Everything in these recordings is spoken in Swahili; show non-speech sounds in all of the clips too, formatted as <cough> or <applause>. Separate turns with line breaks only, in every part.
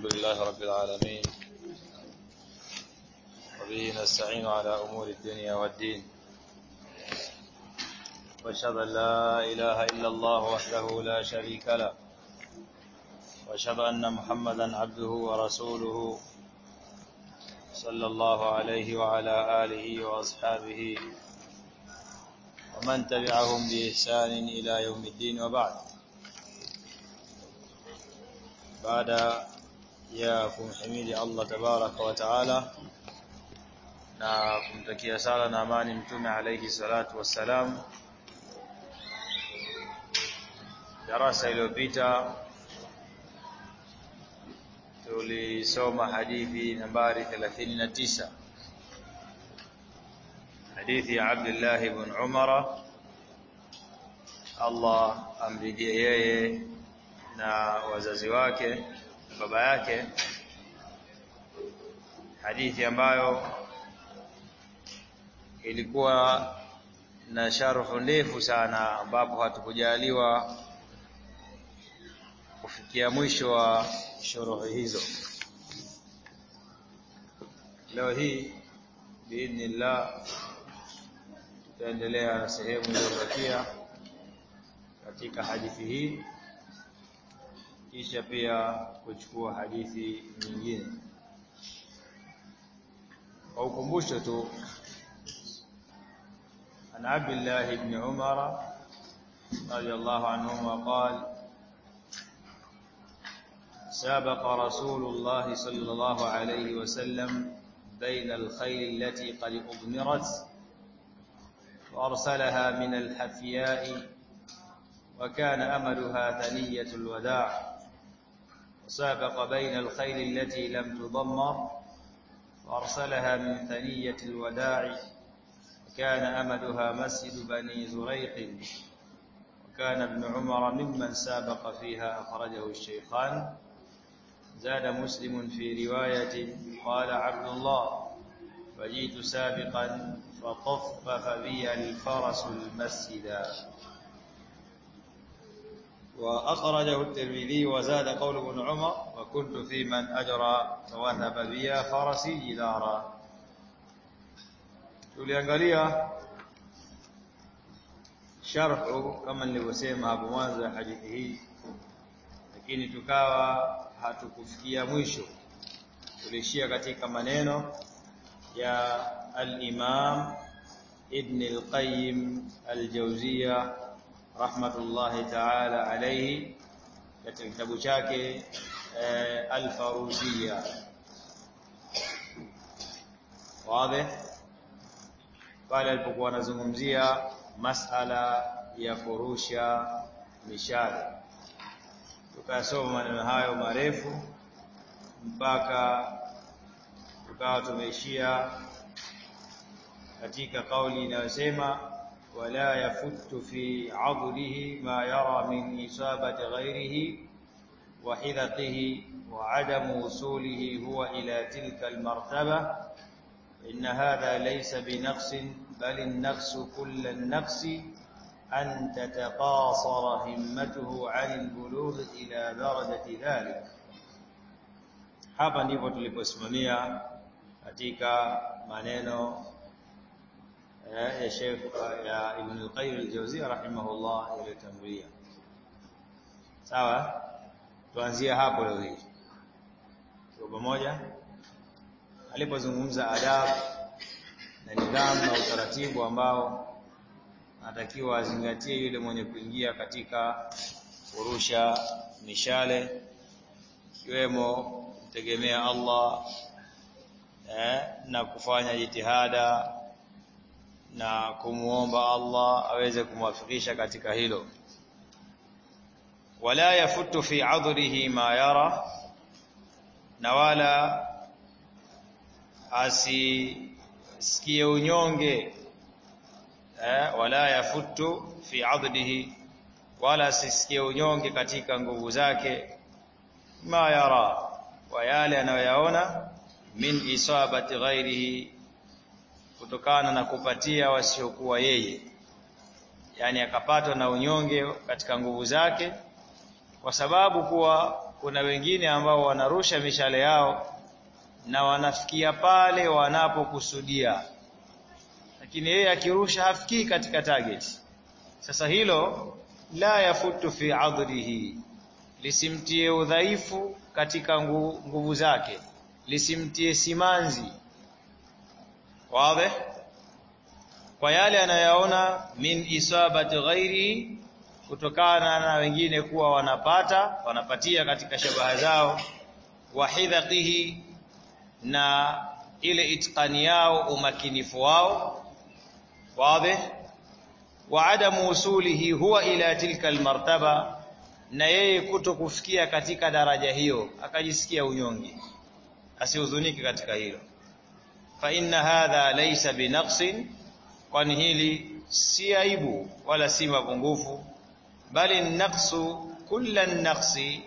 الحمد لله رب العالمين. وبه نستعين على أمور الدنيا والدين. وأشهد أن لا إله إلا الله وحده لا شريك له. وأشهد أن محمدا عبده ورسوله صلى الله عليه وعلى آله وأصحابه ومن تبعهم بإحسان إلى يوم الدين وبعد. baada يا كمحمد الله تبارك وتعالى. نعم، نا كمتكيا صلاه نعمان متوم عليه الصلاة والسلام. دراسة تُولِي تلسوم حديث نمبر 39 حديث عبد الله بن عمر. الله امرئ ييه na wazazi wake baba yake. Hadithi ambayo ilikuwa na sharufu ndefu sana ambapo hatukujaliwa kufikia mwisho wa shuruhi hizo. Leo hii biidhnillah tutaendelea na sehemu iliyobakia katika hadithi hii kisha pia kuchukua hadithi nyingine. Kwa ukumbusho tu عن عبد الله بن عمر رضي الله عنهما قال سابق رسول الله صلى الله عليه وسلم بين الخيل التي قد أضمرت وأرسلها من الحفياء وكان أملها ثنية الوداع وسابق بين الخيل التي لم تضمر وأرسلها من ثنية الوداع وكان أملها مسجد بني زريق وكان ابن عمر ممن سابق فيها أخرجه الشيخان. زاد مسلم في رواية قال عبد الله فجيت سابقا فطفف بي الفرس المسجد. وأخرجه الترمذي وزاد قول ابن عمر وكنت في من أجرى فوهب بيا فرسي جدارا تولي شرح كما اللي وسيم أبو مازا حديثه لكن تكاوى هتكفكي مويشو تولي katika maneno يا الإمام ابن القيم الجوزية rahmatullahi ta'ala alayhi katika kitabu chake al-Faruziyya wazi? Pale alipokuwa anazungumzia masala ya kurusha mishale. Tukasoma maneno hayo marefu mpaka tukawa tumeishia katika kauli inayosema ولا يفت في عضله ما يرى من إصابة غيره وحذقه وعدم وصوله هو إلى تلك المرتبة. إن هذا ليس بنقص بل النقص كل النقص أن تتقاصر همته عن البلوغ إلى درجة ذلك. هذا ndipo tuliposimamia katika maneno ya Sheikh ya Ibn al-Qayyim al-Jawziyya rahimahullah iliyotangulia. sawa tuanzie hapo leo hii kwa pamoja alipozungumza adabu na nidhamu na utaratibu ambao anatakiwa azingatie yule mwenye kuingia katika kurusha mishale ikiwemo kutegemea Allah eh, na kufanya jitihada na kumuomba Allah aweze kumwafikisha katika hilo. Wala yafutu fi adhrihi ma yara na wala asisikie unyonge eh, wala yafutu fi adhrihi wala asisikie unyonge katika nguvu zake ma yara wa yale anayoyaona min isabati ghairihi kutokana na kupatia wasiokuwa yeye. Yani akapatwa na unyonge katika nguvu zake kwa sababu kuwa kuna wengine ambao wanarusha mishale yao na wanafikia pale wanapokusudia. Lakini yeye akirusha hafikii katika target. Sasa hilo la yafutu fi adrihi lisimtie udhaifu katika nguvu zake lisimtie simanzi wazi? Kwa yale anayaona min isabati ghairi kutokana na wengine kuwa wanapata wanapatia katika shabaha zao wa hidhaqihi na ile itqani yao umakinifu wao. Wazi? Wa adamu usulihi huwa ila tilka almartaba na yeye kuto kufikia katika daraja hiyo akajisikia unyonge asihuzunike katika hilo fa inna hadha laysa binaqsin kwani hili si aibu wala si mapungufu. Bali naqsu kulla naqsi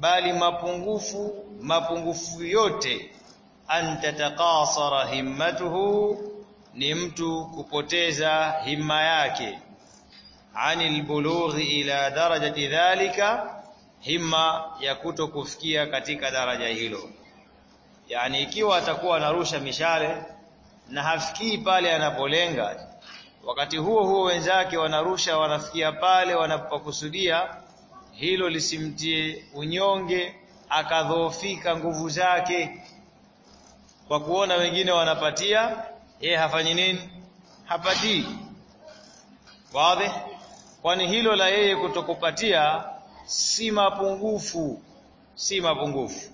bali mapungufu mapungufu yote an tatakasara himmatuhu ni mtu kupoteza himma yake. Anil bulughi ila darajati dhalika himma ya kuto kufikia katika daraja hilo yani ikiwa atakuwa anarusha mishale na hafikii pale anapolenga wakati huo huo wenzake wanarusha wanafikia pale wanapokusudia hilo lisimtie unyonge akadhoofika nguvu zake. Kwa kuona wengine wanapatia yeye hafanyi nini? Hapatii wazi? Kwani hilo la yeye kutokupatia si mapungufu si mapungufu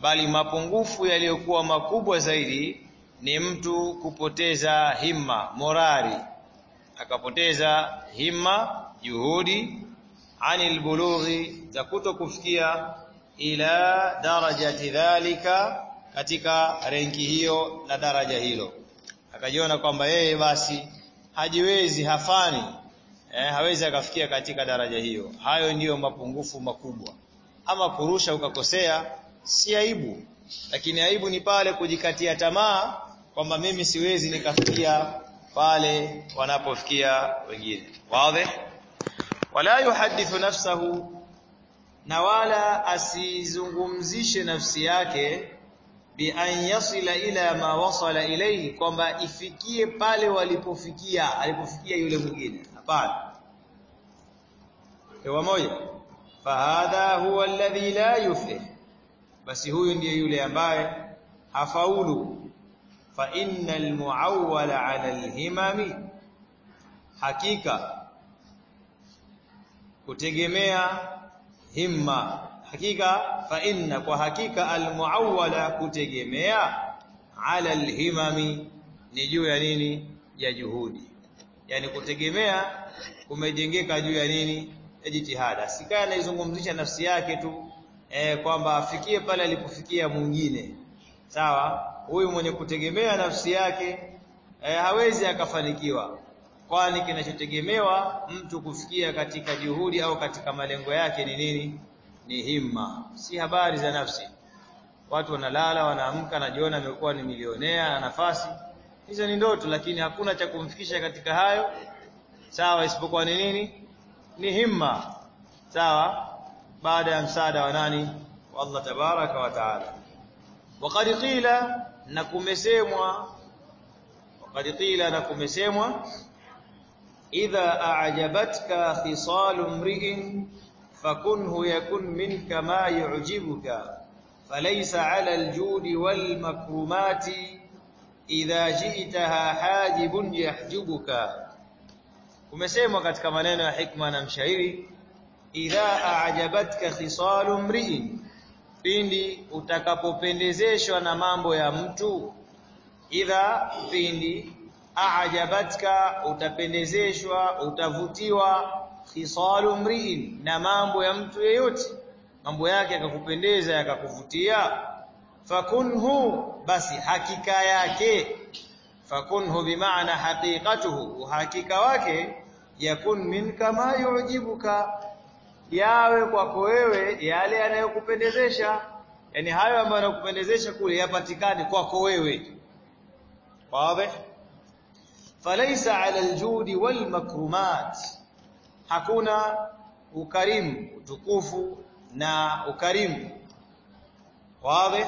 bali mapungufu yaliyokuwa makubwa zaidi ni mtu kupoteza himma morali. Akapoteza himma juhudi ani bulughi za kuto kufikia ila darajati dhalika katika renki hiyo na daraja hilo. Akajiona kwamba yeye basi hajiwezi hafani. Eh, hawezi akafikia katika daraja hiyo. Hayo ndiyo mapungufu makubwa. Ama kurusha ukakosea si aibu. Lakini aibu ni pale kujikatia tamaa kwamba mimi siwezi nikafikia pale wanapofikia wengine. Wazi? Wala yuhadithu nafsahu na wala asizungumzishe nafsi yake bi an yasila ila ma wasala ilayhi kwamba ifikie pale walipofikia alipofikia yule mwingine. Hapana. Ewa moja. Fahadha huwa alladhi la yuflih basi huyu ndiye yule ambaye hafaulu. Fa innal muawwala ala alhimami. Hakika kutegemea himma. Hakika fa inna kwa hakika almuawwala kutegemea ala alhimami ni juu ya nini? Ya juhudi. Yani kutegemea kumejengeka juu ya nini? Ya jitihada. Sikaya anaizungumzisha nafsi yake tu eh, kwamba afikie pale alipofikia mwingine. Sawa? Huyu mwenye kutegemea nafsi yake eh, hawezi akafanikiwa. Kwani kinachotegemewa mtu kufikia katika juhudi au katika malengo yake ni nini? Ni himma. Si habari za nafsi. Watu wanalala wanaamka najiona amekuwa ni milionea na nafasi. Hizo ni ndoto lakini hakuna cha kumfikisha katika hayo. Sawa isipokuwa ni nini? Ni himma. Sawa بعد أن سادة وناني والله تبارك وتعالى. وقد قيل نكم سيموا وقد قيل نكم سيموا إذا أعجبتك خصال امرئ فكنه يكن منك ما يعجبك فليس على الجود والمكرمات إذا جئتها حاجب يحجبك. كما سيموا قد كما لنا حكمنا مشاهدين idha aajabatka khisalu mri'in pindi utakapopendezeshwa na mambo ya mtu idha pindi aajabatka, utapendezeshwa utavutiwa khisalu mri'in na mambo ya mtu yeyote. Mambo yake yakakupendeza yakakuvutia fakunhu basi hakika yake. Fakunhu bimaana haqiqatuhu uhakika wake yakun minka ma yujibuka yawe kwako wewe yale yanayokupendezesha. Yani hayo ambayo yanakupendezesha kule yapatikane kwako wewe. Wazi? Falaysa ala aljudi wal makrumat hakuna ukarimu utukufu na ukarimu. Wazi?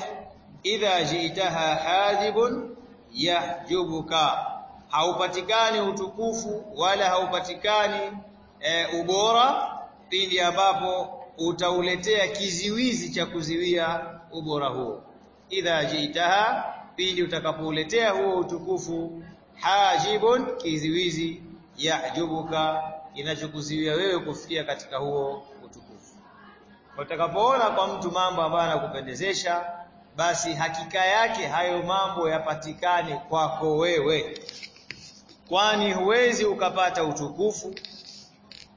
Idha jiitaha hajibun yahjubuka. Haupatikani utukufu wala haupatikani e, ubora pindi ambapo utauletea kiziwizi cha kuziwia ubora huo. Idha jitaha pindi utakapouletea huo utukufu hajibun kiziwizi yajubuka kinachokuziwia wewe kufikia katika huo utukufu. Utakapoona kwa mtu mambo ambayo anakupendezesha basi hakika yake hayo mambo yapatikane kwako wewe. Kwani huwezi ukapata utukufu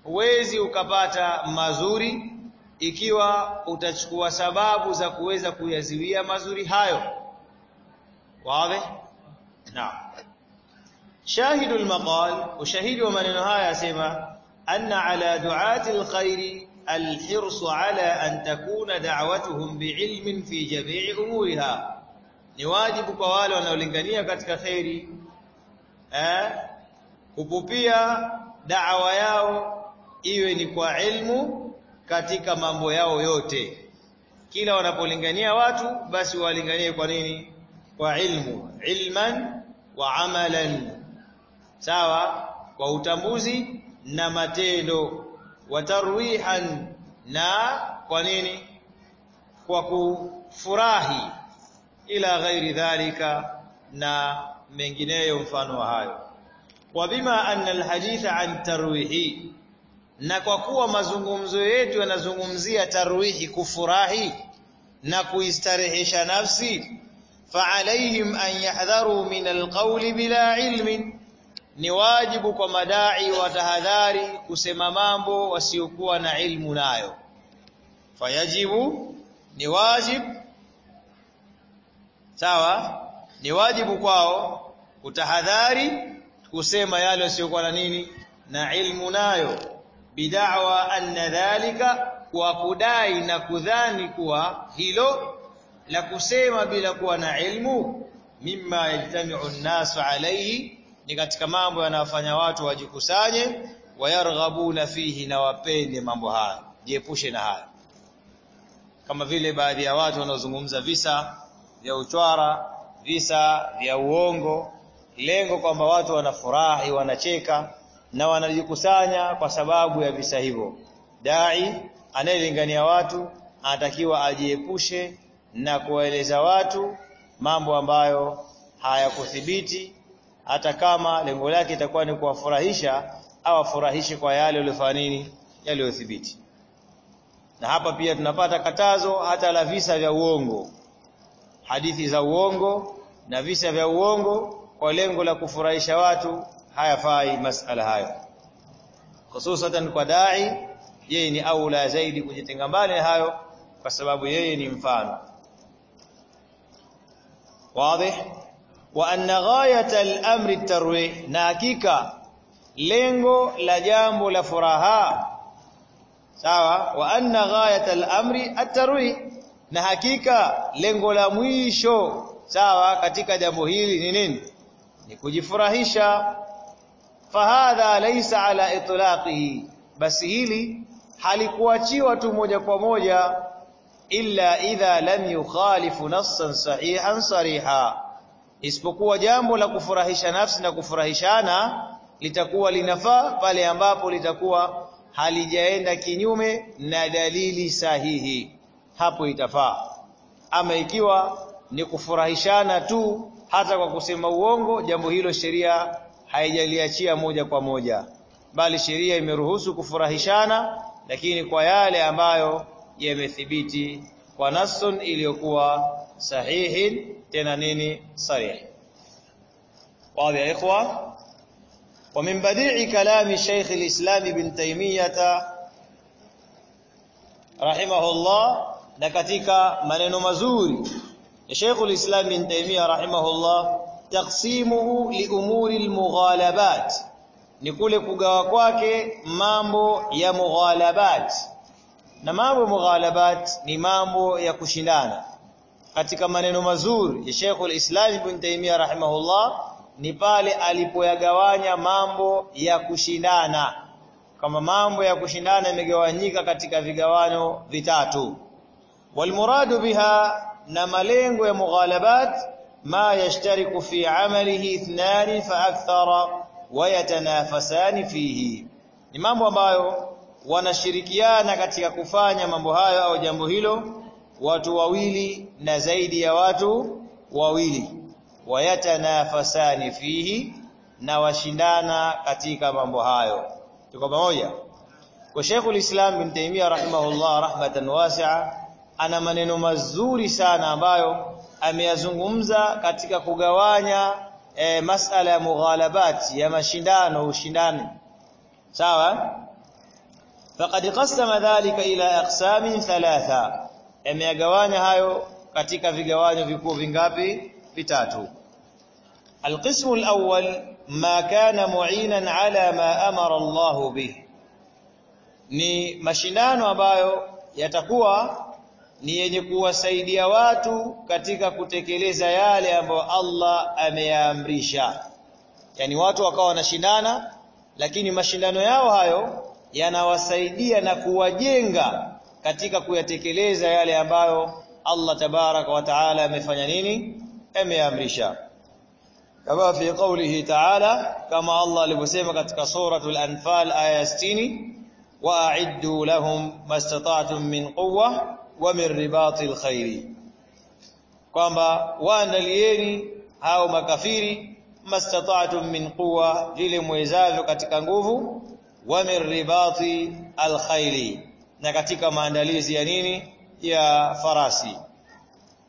huwezi ukapata mazuri ikiwa utachukua sababu za kuweza kuyaziwia mazuri hayo. Wawe naam. شاهد المقال وشهيد ومن نهاية سيما أن على دعاة الخير الحرص على أن تكون دعوتهم بعلم في جميع أمورها نواجب قوال ونولنغانية كتك خيري أه؟ kupupia da'awa yao iwe ni kwa ilmu katika mambo yao yote. Kila wanapolingania watu basi walinganie kwa nini? Kwa ilmu. Ilman wa amalan. Sawa? Kwa utambuzi na matendo. Watarwihan na kwa nini? Kwa kufurahi. Ila ghairi dhalika na mengineyo mfano wa hayo. Wa bima anna alhadith an tarwihi na kwa kuwa mazungumzo yetu yanazungumzia tarwihi, kufurahi na kuistarehesha nafsi, fa alaihim an yahdharu min alqawli bila ilmi ni wajibu kwa madai watahadhari kusema mambo wasiokuwa na ilmu nayo. Fayajibu, ni wajib sawa, ni wajibu kwao kutahadhari kusema yale wasiokuwa na nini na ilmu nayo bid'awa anna dhalika wa kudai na kudhani kuwa hilo la kusema bila kuwa na ilmu mimma yajtami'u an-nas alayhi ni katika mambo yanayofanya watu wajikusanye wayarghabuna fihi na wapende mambo haya jiepushe na haya. Kama vile baadhi ya watu wanaozungumza visa vya uchwara visa vya uongo lengo kwamba watu wanafurahi wanacheka na wanajikusanya kwa sababu ya visa hivyo. Dai anayelingania watu anatakiwa ajiepushe na kuwaeleza watu mambo ambayo hayakuthibiti hata kama lengo lake itakuwa ni kuwafurahisha au afurahishe kwa yale yaliyofanya nini yaliyothibiti. Na hapa pia tunapata katazo hata la visa vya uongo. Hadithi za uongo na visa vya uongo kwa lengo la kufurahisha watu hayafai masala hayo. Hususan kwa dai yeye ni aula zaidi kujitenga mbali hayo kwa sababu yeye ni mfano. Wazi wa anna ghayata al-amri at-tarwih na hakika lengo la jambo la furaha sawa wa anna ghayata al-amri at-tarwi na hakika lengo la mwisho sawa katika jambo hili ni nini? Ni kujifurahisha fahadha laysa ala itlaqihi. Basi hili halikuachiwa tu moja kwa moja illa idha lam yukhalifu nassan sahihan sariha. Isipokuwa jambo la kufurahisha nafsi na kufurahishana litakuwa linafaa pale ambapo litakuwa halijaenda kinyume na dalili sahihi. Hapo itafaa. Ama ikiwa ni kufurahishana tu hata kwa kusema uongo jambo hilo sheria haijaliachia moja kwa moja, bali sheria imeruhusu kufurahishana, lakini kwa yale ambayo yamethibiti kwa nasun iliyokuwa sahihi tena nini sarih. Wazi ya ikhwa. Wa min badii kalami shaykh alislam Ibn Taymiyyah rahimahullah, na katika maneno mazuri ya Sheikh al-Islam Ibn taymiyah rahimahullah taqsimuhu liumuri almughalabat. Ni kule kugawa kwake mambo ya mughalabat. Na mambo mughalabat ni mambo ya kushindana. Katika maneno mazuri ya Sheikh al-Islam ibn Taymiyyah rahimahullah ni pale alipoyagawanya mambo ya kushindana. Kama mambo ya kushindana yamegawanyika katika vigawano vitatu. Walmuradu biha na malengo ya mughalabat ma يشترك في amalihi ithnani fa akthara فيه. Fihi ni mambo ambayo wanashirikiana katika kufanya mambo hayo au jambo hilo watu wawili na zaidi ya watu wawili. Wayatanafasani fihi na washindana katika mambo hayo. Tuko pamoja? Kwa Sheikhul Islam bin Taymiyyah rahimahullah rahmatan wasi'a ana maneno mazuri sana ambayo ameyazungumza katika kugawanya e, masala ya mughalabati ya mashindano ushindani. Sawa? Faqad qasama dhalika ila aqsamin thalatha. Ameyagawanya hayo katika vigawanyo vikuu vingapi? Vitatu. Alqismu alawwal ma kana mu'inan ala ma amara Allah bih ni mashindano ambayo yatakuwa ni yenye kuwasaidia watu katika kutekeleza yale ambayo Allah ameyaamrisha. Yani watu wakawa wanashindana lakini mashindano yao hayo yanawasaidia na kuwajenga katika kuyatekeleza yale ambayo Allah tabaraka wa taala amefanya nini? Ameyaamrisha. Kama fi qawlihi ta'ala kama Allah alivyosema katika suratul anfal aya 60 wa'iddu lahum mastata'tum min quwwa wa min ribati alkhair kwamba waandalieni hao makafiri mastata'tum min quwa vile mwezavyo katika nguvu wa min ribati alkhairi na katika maandalizi ya nini? Ya farasi.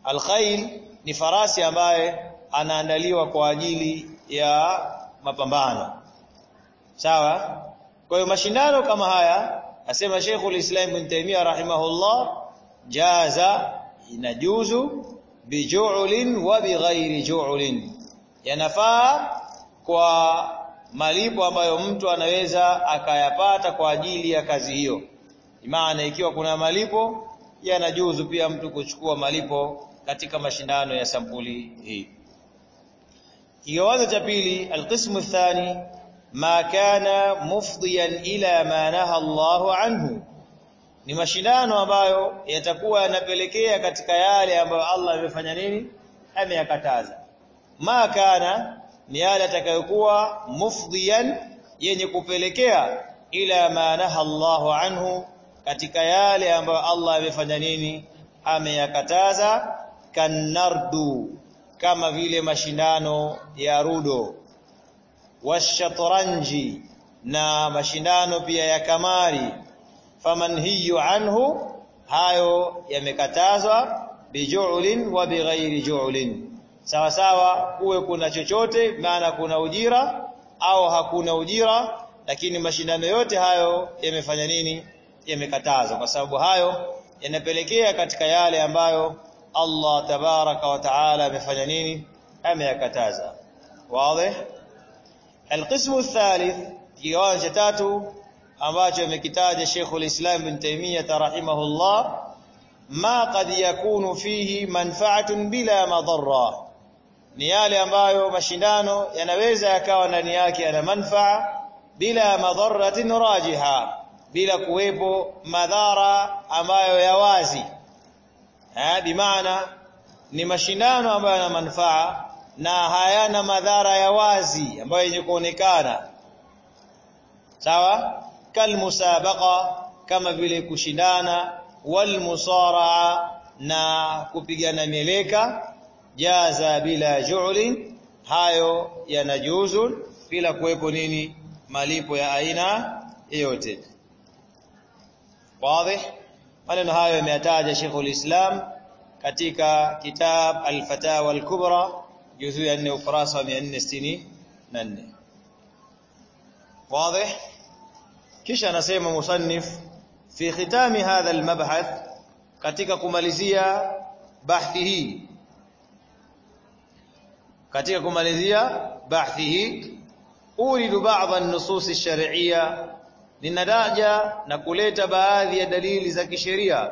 Alkhair ni farasi ambaye anaandaliwa kwa ajili ya mapambano. Sawa? Kwa hiyo mashindano kama haya asema Sheikhul Islam Ibn Taymiyyah rahimahullah jaza inajuzu biju'lin wa bighairi ju'lin yanafaa kwa malipo ambayo mtu anaweza akayapata kwa ajili ya kazi hiyo. Maana ikiwa kuna malipo yanajuzu pia mtu kuchukua malipo katika mashindano ya sampuli hii. Kigawanyo cha pili alqismu thani ma kana mufdiyan ila ma naha Allahu anhu ni mashindano ambayo yatakuwa yanapelekea katika yale ambayo Allah amefanya nini? Ameyakataza. Ma kana ni yale atakayokuwa mufdiyan yenye kupelekea ila ma naha Allahu anhu katika yale ambayo Allah amefanya nini? Ameyakataza. Kanardu kama vile mashindano ya rudo. Washatranji na mashindano pia ya kamari famanhiyu anhu, hayo yamekatazwa bijulin wa bighairi julin, sawa sawa uwe kuna chochote, maana kuna ujira au hakuna ujira, lakini mashindano yote hayo yamefanya nini? Yamekatazwa, kwa sababu hayo yanapelekea katika yale ambayo Allah tabaraka wa taala amefanya nini? Ameyakataza. Wazi. Alqismu thalith, kiwanja tatu ambacho amekitaja Sheikhul Islam bin Taymiyyah rahimahullah ma qad yakunu fihi manfa'atun bila madarra ni yale ambayo mashindano yanaweza yakawa ndani yake yana manfaa bila madharatin rajiha bila kuwepo madhara ambayo ya wazi eh bimaana ni mashindano ambayo yana manufaa na hayana madhara ya wazi ambayo yenye kuonekana sawa kalmusabaqa kama vile kushindana walmusaraa na kupigana mieleka jaza bila ju'lin hayo yanajuzu bila kuwepo nini malipo ya aina yoyote. Wazi maneno hayo yameyataja Sheikhul Islam katika kitab Al-Fatawa Al-Kubra juzuu ya 4 ukurasa wa 464 wazi kisha anasema musannif fi khitami hadha al-mabhath katika kumalizia bahthi hii katika kumalizia bahthi hii uridu ba'd an-nusus ash-shar'iyya ninadaja na kuleta baadhi ya dalili za kisheria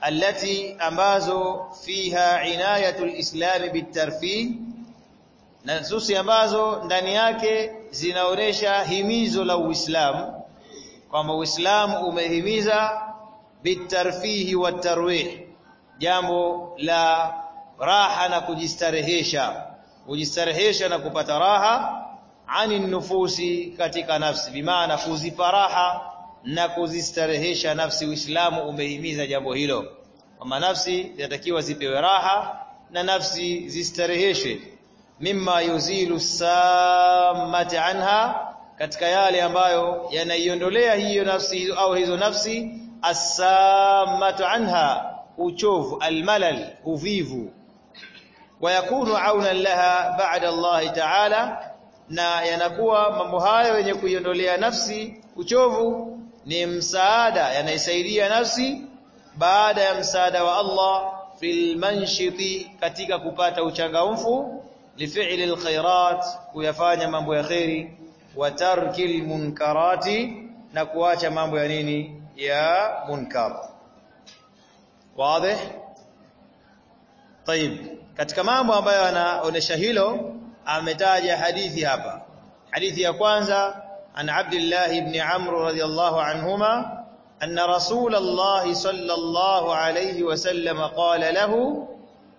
allati ambazo fiha inayatul islam bitarfih na nususi ambazo ndani yake zinaonesha himizo la Uislamu kwamba Uislamu umehimiza bitarfihi wa tarwih jambo la raha na kujistarehesha kujistarehesha na kupata raha ani nufusi katika nafsi bimaana kuzipa raha na kuzistarehesha nafsi. Uislamu umehimiza jambo hilo kwamba nafsi zinatakiwa zipewe raha na nafsi zistareheshwe mimma yuzilu samati anha katika yale ambayo yanaiondolea hiyo nafsi au hizo nafsi asamatu anha uchovu almalal uvivu. Wayakunu auna laha ba'da Allah ta'ala na yanakuwa mambo hayo yenye kuiondolea nafsi uchovu ni msaada yanaisaidia nafsi baada ya msaada wa Allah fil manshiti katika kupata uchangamfu lifi'li alkhairat kuyafanya mambo ya khairi wa tarkil munkarati na kuacha mambo ya nini ya munkar wazi طيب katika mambo ambayo yanaonesha hilo ametaja hadithi hapa hadithi ya kwanza an Abdullah ibn Amr radiyallahu anhuma anna Rasulullah sallallahu alayhi wasallam qala lahu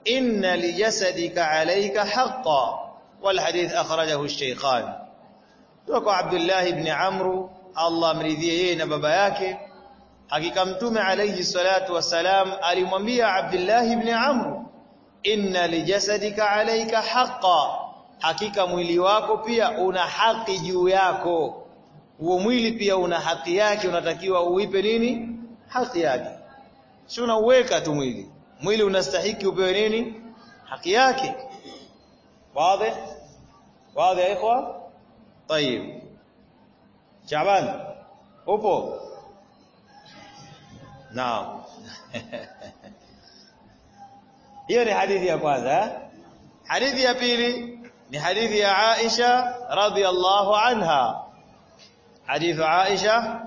inna lijasadika alayka haqqan wal hadith akhrajahu ash-shaykhan kutoka Abdullah ibn Amru Allah amridhie yeye na baba yake. Hakika mtume alayhi salatu wasalam alimwambia Abdullah ibn Amru inna lijasadika alayka haqqan hakika mwili wako pia una haki juu yako. Huo mwili pia una haki yake. Unatakiwa uipe nini? Haki yake. Si unauweka tu mwili. Mwili unastahiki upewe nini? Haki yake. Wazi? Wazi ikhwa طيب. شعبان أوبو. نعم. <laughs> هي حديث يا كوانزا حديث يا بيلي. حديث يا عائشة رضي الله عنها. حديث عائشة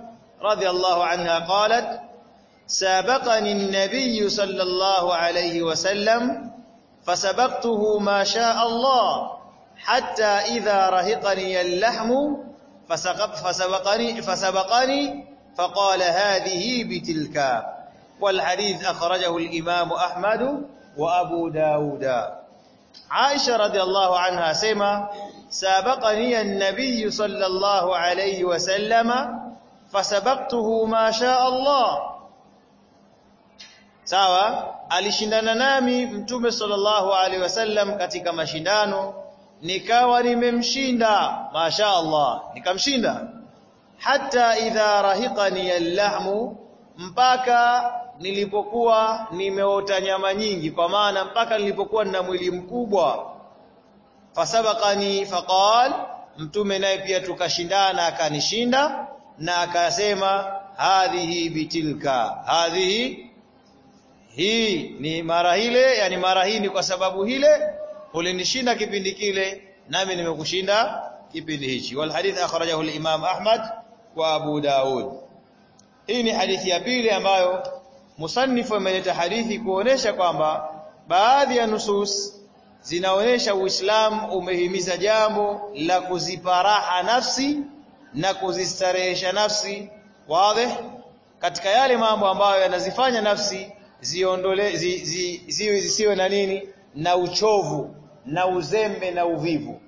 رضي الله عنها قالت سابقني النبي صلى الله عليه وسلم فسبقته ما شاء الله. حتى إذا رهقني اللحم فسبقني, فسبقني فقال هذه بتلك. والحديث أخرجه الإمام أحمد وأبو داود. عائشة رضي الله عنها سيما سابقني النبي صلى الله عليه وسلم فسبقته ما شاء الله. sawa alishindana nami mtume sallallahu alaihi wasallam katika mashindano nikawa nimemshinda masha Allah nikamshinda. Hata idha rahiqani allahmu mpaka nilipokuwa nimeota nyama nyingi kwa maana mpaka nilipokuwa nina mwili mkubwa. Fasabaqani faqal mtume naye pia tukashindana akanishinda na akasema hadhihi bitilka hadhihi hii ni mara ile yani mara hii ni kwa sababu hile ulinishinda kipindi kile nami nimekushinda kipindi hichi. Wal hadith akhrajahu al-imam Ahmad wa Abu Daud hii ni hadithi ya pili ambayo musannifu ameleta hadithi kuonesha kwamba baadhi ya nusus zinaonesha Uislamu umehimiza jambo la kuzipa raha nafsi na kuzistarehesha nafsi. Wazi katika yale mambo ambayo yanazifanya nafsi ziondole zi, zi, ziwe zisiwe na nini? Na uchovu na uzembe na uvivu.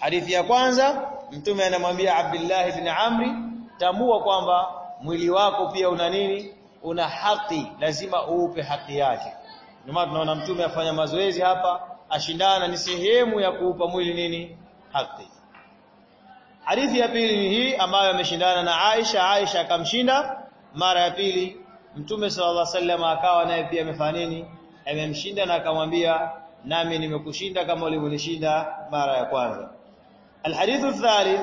Hadithi ya kwanza mtume anamwambia Abdullah ibn Amri tambua kwamba mwili wako pia una nini? Una haki. Lazima uupe haki yake. Ndio maana tunaona mtume afanya mazoezi hapa ashindana ni sehemu ya kuupa mwili nini? Haki. Hadithi ya pili ni hii ambayo ameshindana na Aisha. Aisha akamshinda. Mara ya pili mtume sallallahu alaihi wasallam akawa naye pia amefanya nini? Amemshinda na akamwambia nami nimekushinda kama ulivyonishinda mara ya kwanza الحديث الثالث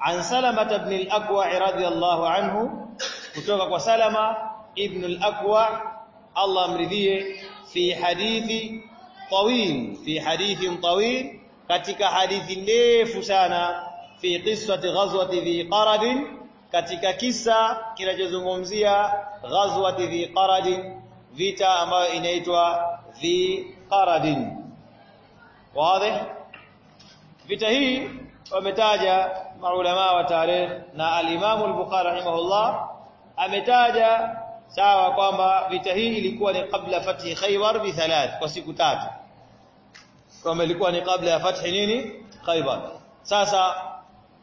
عن سلمة بن الأكوع رضي الله عنه kutoka kwa Salama ibn al-Akwa Allah amridhie fi hadithi طويل في حديث طويل katika hadithi ndefu sana fi qissati ghazwati dhi qarad katika kisa kinachozungumzia ghazwati dhi qarad vita ambayo inaitwa dhi qaradin wazi? Vita hii wametaja maulama wa tarikh na al-Imam al-Bukhari rahimahullah ametaja sawa kwamba vita hii ilikuwa ni kabla fathi Khaybar bi thalath kwa siku tatu. Kwamba ilikuwa ni kabla ya fathi nini? Khaybar. Sasa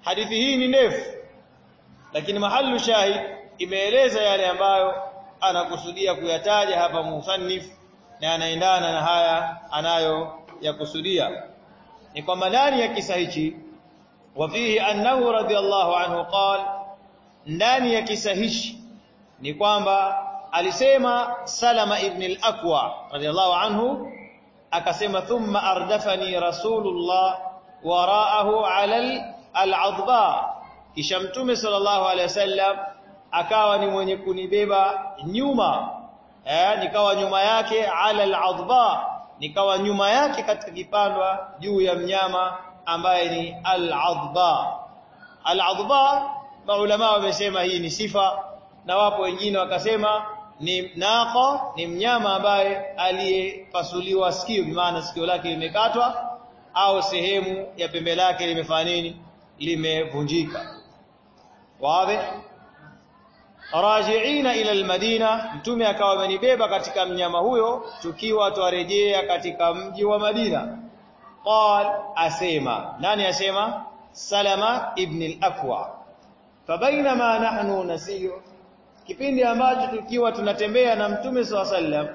hadithi hii ni ndefu lakini mahallu shahid imeeleza yale ambayo anakusudia kuyataja hapa musannif na anaendana na haya anayo yakusudia. Ni kwamba ndani ya kisa hichi wafihi annahu radhiallahu anhu qal ndani ya kisa hichi ni kwamba alisema Salama ibn al-Aqwa radhiallahu anhu akasema thumma ardafani rasulullah waraahu ala al-adba. Kisha mtume sallallahu alayhi wasallam akawa ni mwenye kunibeba nyuma. Eh nikawa nyuma yake ala al-adba nikawa nyuma yake katika kipandwa juu ya mnyama ambaye ni al-adba al-adba maulama wamesema hii ni sifa na wapo wengine wakasema ni naqa ni mnyama ambaye aliyepasuliwa sikio maana sikio lake limekatwa au sehemu ya pembe lake limefanya nini? Limevunjika. Wazi rajiina ila almadina mtume akawa amenibeba katika mnyama huyo tukiwa twarejea katika mji wa Madina. Qal asema. Nani asema? Salama ibn al-aqwa. Fabainama nahnu nasiyo kipindi ambacho tukiwa tunatembea na mtume sallam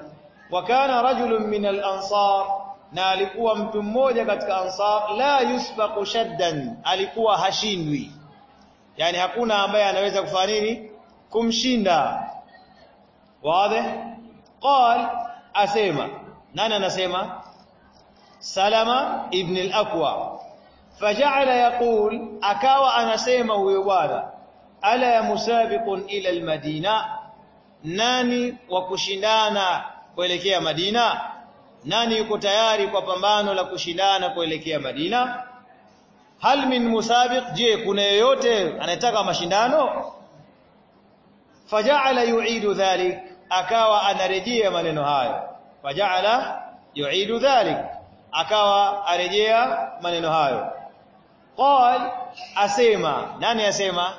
wa kana rajulun min al-ansar na alikuwa mtu mmoja katika ansar la yusbaqu shaddan alikuwa hashindwi. Yani hakuna ambaye anaweza kufanya nini kumshinda. Wazi qal asema. Nani anasema? Salama ibn al-aqwa. Faja'ala yaqul akawa anasema huyo bwana ala musabiqun ila al-madina? Nani wa kushindana kuelekea Madina? Nani yuko tayari kwa pambano la kushindana kuelekea Madina? Hal min musabiq? Je kuna yeyote anayetaka mashindano faja'ala yu'idu dhalik akawa anarejea maneno hayo. Faja'ala yu'idu dhalik akawa arejea maneno hayo. Qal asema nani asema?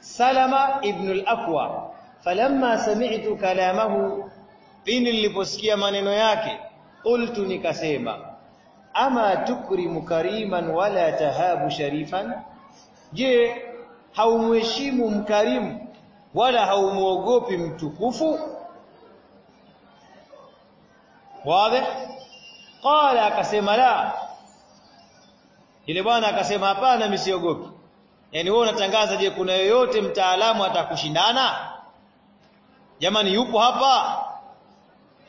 Salama ibn al-aqwa falamma sami'tu kalamahu pindi niliposikia maneno yake qultu nikasema ama tukrimu kariman wala tahabu sharifan? Je haumheshimu mkarimu wala haumuogopi mtukufu. Wazi? Qala akasema la. Ile bwana akasema hapana mimi siogopi. Yani wewe unatangaza je kuna yoyote mtaalamu atakushindana? Jamani yupo hapa.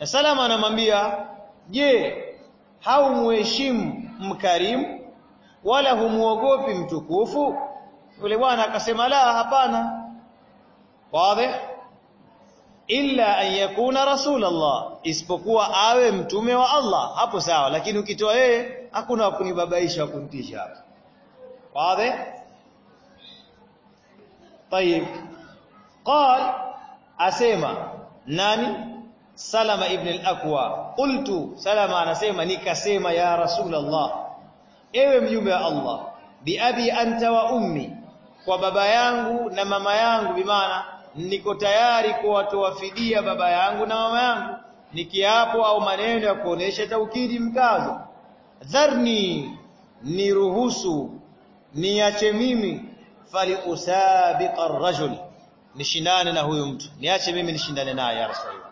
Salama anamwambia je haumuheshimu mkarimu wala humuogopi mtukufu? Yule bwana akasema la hapana wazi illa an yakuna rasulullah isipokuwa awe mtume wa Allah hapo sawa lakini ukitoa yeye hakuna kunibabaisha kuntisha hapo wazi طيب قال اسمع nani salama ibn al-aqwa qultu salama anasema nikasema ya rasulullah ewe mjumbe wa Allah bi abi anta wa ummi kwa baba yangu na mama yangu bimaana niko tayari kuwatoa fidia baba yangu na mama yangu nikiapo au maneno ya kuonesha taukidi mkazo. Dharni niruhusu niache mimi fali usabiqa ar-rajul nishindane na huyu mtu. Niache mimi nishindane naye ya rasulullah.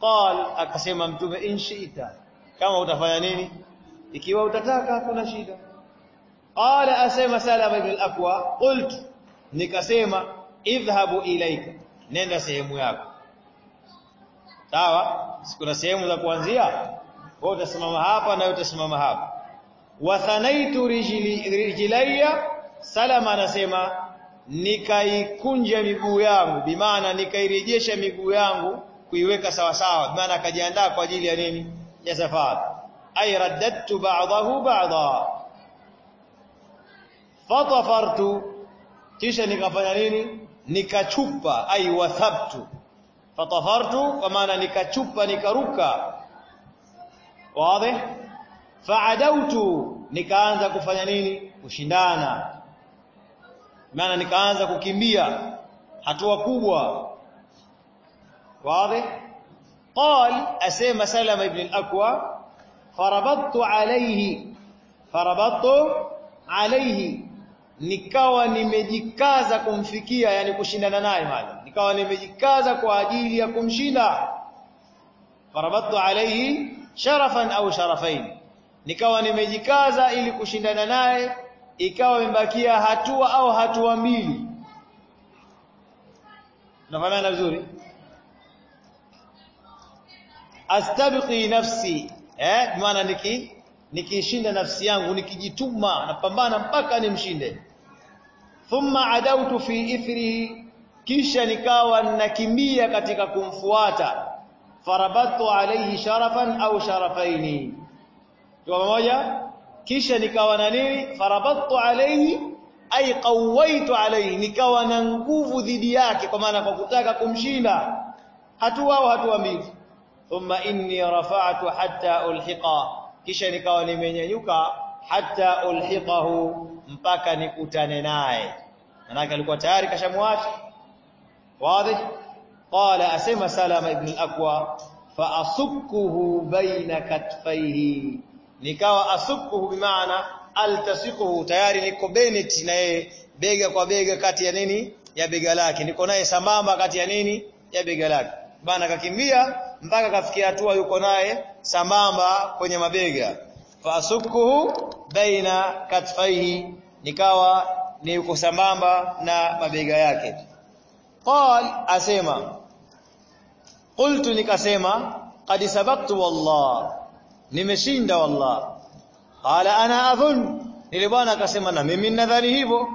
Qal akasema mtume inshiita kama utafanya nini? Ikiwa utataka hakuna shida. Qala asema salama ibn al-aqwa qultu nikasema idhhabu ilaika nenda sehemu yako. Sawa? Kuna sehemu za kuanzia wewe utasimama hapa na utasimama hapa. Wa thanaitu rijlaya salama anasema nikaikunja miguu yangu. Bimaana nikairejesha miguu yangu kuiweka sawa sawa. Bimaana akajiandaa kwa ajili ya nini? Ya safari. Ay raddadtu ba'dahu ba'dha fatafartu. Kisha nikafanya nini nikachupa ay wathabtu fatafartu kwa maana nikachupa nikaruka wazi fa'adautu nikaanza kufanya nini kushindana maana nikaanza kukimbia hatua kubwa wazi قال اسمع سلمة بن الاكوى فربطت عليه فربطت عليه nikawa nimejikaza kumfikia yani kushindana naye maana nikawa nimejikaza kwa ajili ya kumshinda. Farabattu alayhi sharafan au sharafain nikawa nimejikaza ili kushindana naye ikawa imebakia hatua au hatua mbili. Nafahamana vizuri? Astabiqi nafsi eh maana niki nikishinda nafsi yangu nikijituma napambana mpaka nimshinde thumma adautu fi ithrihi kisha nikawa nakimbia katika kumfuata. Farabatu alayhi sharafan au sharafaini. Kwa pamoja kisha nikawa na nini? Farabatu alayhi ay qawaitu alayhi. Nikawa na nguvu dhidi yake kwa maana kwa kutaka kumshinda. Hatua au hatua mbili. Thumma inni rafa'tu hatta ulhiqa. Kisha nikawa nimenyanyuka hatta ulhiqahu mpaka nikutane naye. Manake alikuwa tayari kashamwacha wazi? Qala asema salama ibn al-aqwa fa asukkuhu baina katfaihi. Nikawa asukkuhu bimaana altasiquhu tayari niko beneti na yeye bega kwa bega kati ya nini? Ya bega lake. Niko naye sambamba kati ya nini? Ya bega lake. Bana kakimbia mpaka kafikia hatua yuko naye sambamba kwenye mabega. Fa asukuhu baina katfaihi nikawa ni yuko sambamba na mabega yake qal asema qultu nikasema qad sabaqtu wallah nimeshinda wallah qala ana adhun nile bwana akasema na mimi nadhani hivyo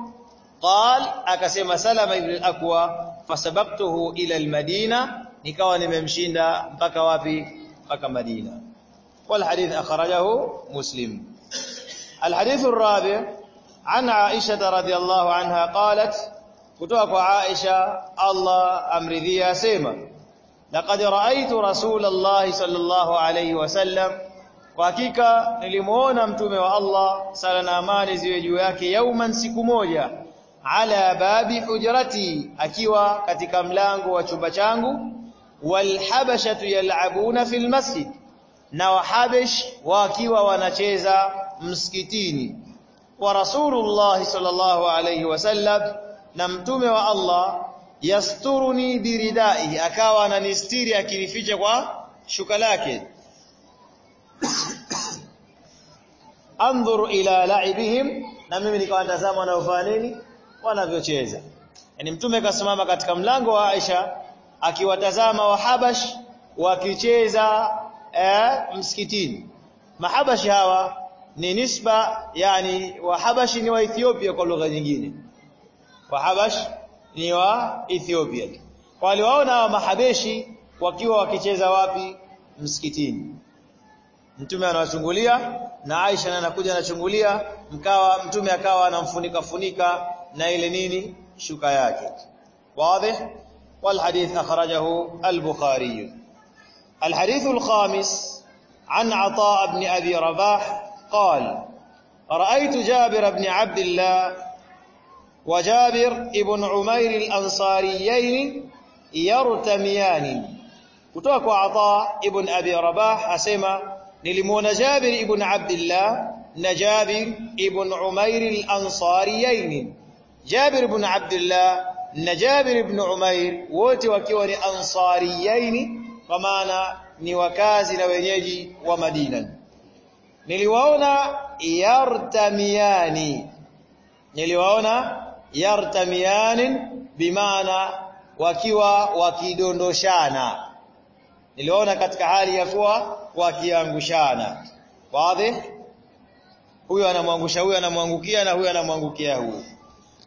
qal akasema salama ibn al-aqwa fasabaqtuhu ila al-madina nikawa nimemshinda mpaka wapi mpaka Madina والحديث أخرجه مسلم الحديث الرابع عن عائشة رضي الله عنها قالت كتوك عائشة الله أمرذي سيما لقد رأيت رسول الله صلى الله عليه وسلم وحقيقة نلمونا متومي والله سالنا amani ziwe juu yake yauman siku moja ala babi hujrati akiwa katika mlango wa chumba changu walhabashatu yal'abuna fil masjid na wahabesh wakiwa wanacheza msikitini wa rasulullah sallallahu alayhi wasallam na mtume wa Allah yasturuni biridai akawa ananistiri akinificha kwa shuka lake. <coughs> Anzur ila la'ibihim na mimi nikawa natazama wanaofanya nini? Wanavyocheza. Yani mtume kasimama katika mlango wa Aisha akiwatazama wahabash wakicheza eh, msikitini. Mahabashi hawa ni nisba yani wahabashi ni wa Ethiopia kwa lugha nyingine. Wahabash ni wa Ethiopia waliwaona wa mahabeshi wakiwa wakicheza wapi? Msikitini. Mtume anawachungulia na Aisha na anakuja anachungulia mkawa mtume akawa anamfunika funika na ile nini? Shuka yake. Wazi? Wal hadith akhrajahu al-bukhari. Al-hadith al-khamis an ata ibn abi rabah قال رأيت جابر بن عبد الله وجابر ابن عمير الأنصاريين يرتميان. كتوك وعطاء ابن أبي رباح أسيما نلمون جابر ابن عبد الله نجابر ابن عمير الأنصاريين جابر ابن عبد الله نجابر ابن عمير وتوكيوني أنصاريين فمانا ni wakazi na wenyeji wa niliwaona yartamiani. Niliwaona yartamiani bimaana wakiwa wakidondoshana. Niliwaona katika hali ya kuwa wakiangushana. Wazi? Huyo anamwangusha huyo anamwangukia na huyo anamwangukia huyo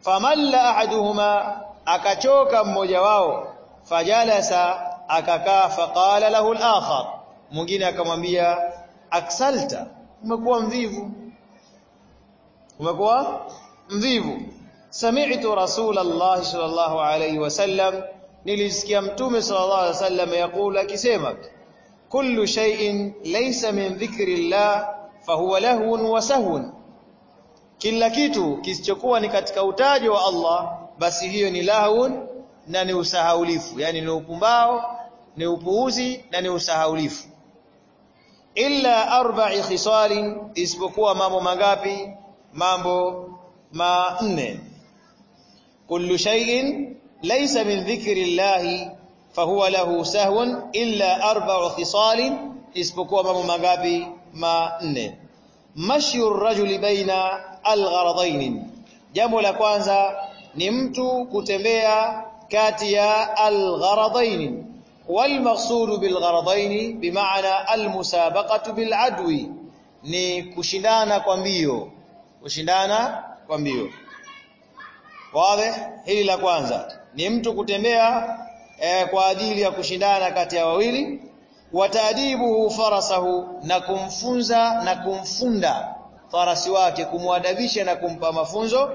famalla ahaduhuma akachoka mmoja wao. Fajalasa akakaa faqala lahu al-akhar. Mwingine akamwambia aksalta umekuwa mvivu. Umekuwa mvivu. Sami'tu rasulullah sallallahu alayhi wasallam nilisikia mtume sallallahu alayhi wasallam yakula akisema kullu shay'in laysa min dhikri llah fahuwa lahun wa sahun kila kitu kisichokuwa ni katika utajo wa Allah basi hiyo ni lahun na ni usahaulifu. Yani ni upumbao ni upuuzi na ni usahaulifu illa arba'i khisalin isipokuwa mambo mangapi? Mambo manne. Kullu shay'in laysa min dhikri llahi fahuwa lahu sahwun illa arba'u khisalin isipokuwa mambo mangapi? Manne. Mashyu rajuli baina algharadain jambo la kwanza ni mtu kutembea kati ya algharadain Walmaqsudu bilgharadain bimana almusabaqatu biladwi, ni kushindana kwa mbio, kushindana kwa mbio. Wawe hili la kwanza ni mtu kutembea eh, kwa ajili ya kushindana kati ya wawili. Wataadibuhu farasahu, na kumfunza na kumfunda farasi wake, kumwadabisha na kumpa mafunzo.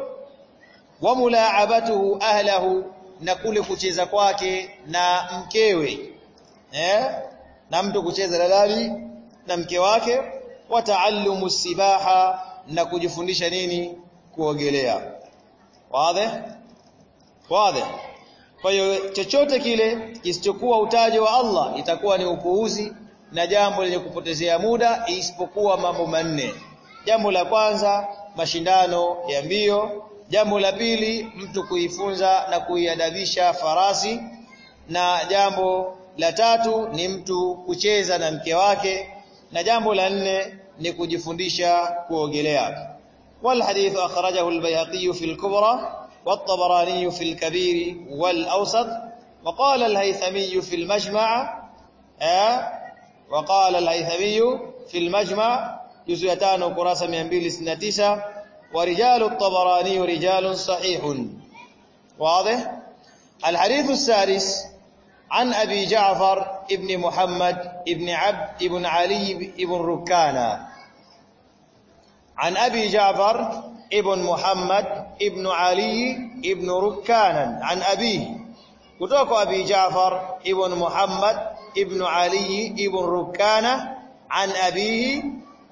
Wa mulaabatuhu ahlahu na kule kucheza kwake na mkewe eh? Na mtu kucheza dalali na mke wake. Wa taallumu sibaha na kujifundisha nini? Kuogelea. Wazi? Wazi. Kwa hiyo chochote kile kisichokuwa utajo wa Allah itakuwa ni upuuzi na jambo lenye kupotezea muda isipokuwa mambo manne. Jambo la kwanza mashindano ya mbio jambo la pili mtu kuifunza na kuiadabisha farasi na jambo la tatu ni mtu kucheza na mke wake na jambo la nne ni kujifundisha kuogelea wal hadith akhrajahu al-bayhaqi fi al-kubra والطبراني في الكبير والأوسط وقال الهيثمي في المجمع آه وقال الهيثمي في المجمع جزء 5 كراسة 269 ورجال الطبراني رجال صحيح. واضح؟ الحديث السادس عن أبي جعفر ابن محمد ابن عبد ابن علي ابن ركانا عن أبي جعفر ابن محمد ابن علي ابن ركانا عن أبيه. كتوك أبي جعفر ابن محمد ابن علي ابن ركانا عن أبيه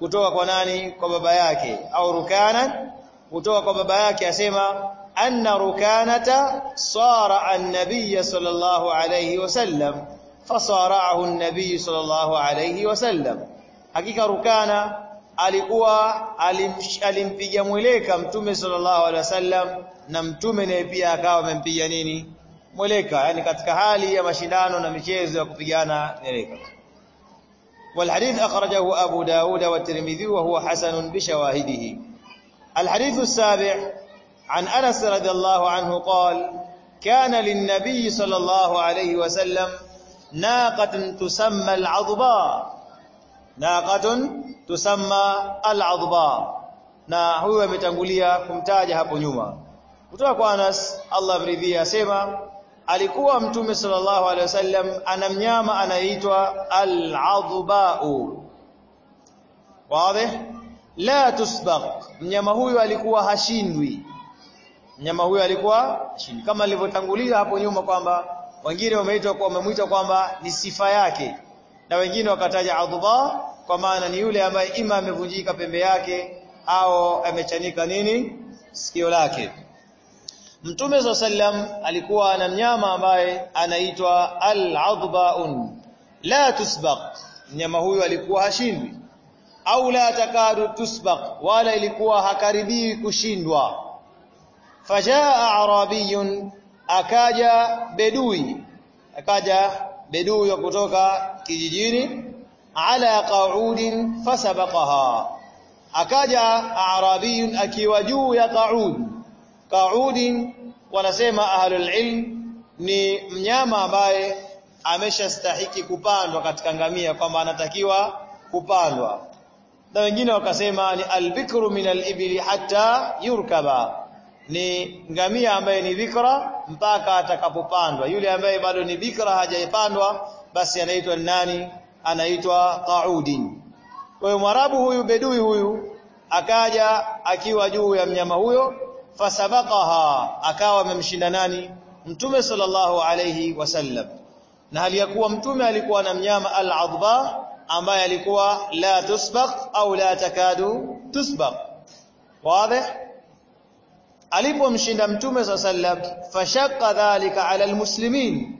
kutoka kwa nani? Kwa baba yake. Au rukana kutoka kwa baba yake asema anna rukanata sara an-nabiy sallallahu alayhi wasallam fasara'ahu an-nabiy sallallahu alayhi wasallam hakika rukana alikuwa alimpiga mweleka mtume sallallahu alayhi wasallam na mtume naye pia akawa amempiga nini? Mweleka yani katika hali ya mashindano na michezo ya kupigana mweleka والحديث أخرجه أبو داود والترمذي وهو حسن بشواهده. الحديث السابع عن أنس رضي الله عنه قال كان للنبي صلى الله عليه وسلم ناقة تسمى العضباء. ناقة تسمى العضباء. na huyu ametangulia kumtaja hapo nyuma kutoka kwa Anas Allah mridhia alikuwa mtume sallallahu alaihi wasallam ana mnyama anaitwa al-adba'u. Wazi? La tusbaq. Mnyama huyu alikuwa hashindwi. Mnyama huyu alikuwa hashindwi. Kama alivyotangulia hapo nyuma kwamba wengine wameitwa kwa wamemuita kwamba ni sifa yake. Na wengine wakataja adba kwa maana ni yule ambaye ima amevunjika pembe yake au amechanika nini? Sikio lake Mtume sallam alikuwa na mnyama ambaye anaitwa al-adbaun. La tusbaq. Mnyama huyu alikuwa hashindwi. Au la takadu tusbaq. Wala ilikuwa hakaribii kushindwa. Fajaa arabiyun. Akaja bedui. Akaja bedui wa kutoka kijijini. Ala qaudin fasabaqaha. Akaja arabiyun akiwa juu ya qaud qaudin wanasema ahlul ilm ni mnyama ambaye ameshastahiki kupandwa katika ngamia kwamba anatakiwa kupandwa. Na wengine wakasema ni albikru min alibili hatta yurkaba. Ni ngamia ambaye ni bikra mpaka atakapopandwa. Yule ambaye bado ni bikra hajaipandwa basi anaitwa nani? Anaitwa qaudin kwa hiyo mwarabu huyu bedui huyu akaja akiwa juu ya mnyama huyo fasabaqaha akawa amemshinda nani? Mtume sallallahu alayhi wasallam. Na hali ya kuwa mtume alikuwa na mnyama al-adba ambaye alikuwa la tusbaq au la takadu tusbaq. Wazi? Alipomshinda mtume sallam fashaqqa dhalika ala almuslimin.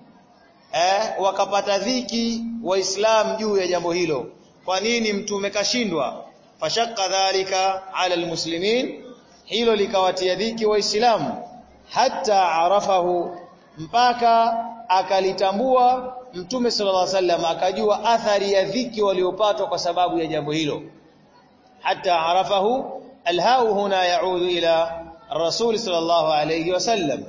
Eh wakapata dhiki waislam juu ya jambo hilo. Kwa nini mtume kashindwa? Fashaqqa dhalika ala almuslimin hilo likawatia dhiki waislamu. Hata arafahu mpaka akalitambua mtume sallallahu alaihi wasallam akajua athari ya dhiki waliopatwa kwa sababu ya jambo hilo. Hata arafahu alhau huna yaudu ila rasul sallallahu alaihi wasallam.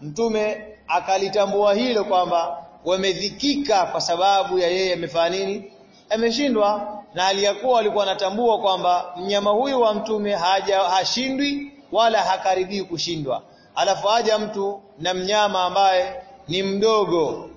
Mtume akalitambua hilo kwamba wamedhikika kwa sababu ya yeye amefanya nini? Ameshindwa na aliyakuwa walikuwa anatambua kwamba mnyama huyu wa mtume haja hashindwi wala hakaribii kushindwa. Alafu haja mtu na mnyama ambaye ni mdogo.